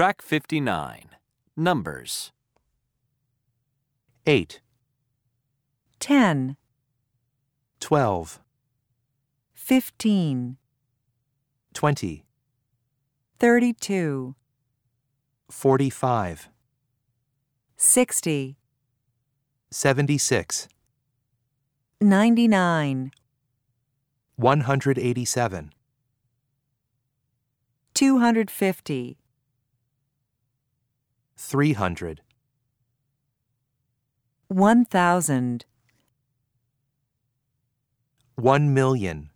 Track 59. Numbers. 8, 10, 12, 15, 20, 32, 45, 60, 76, 99, 187, 250, 300, 1000, 1 million.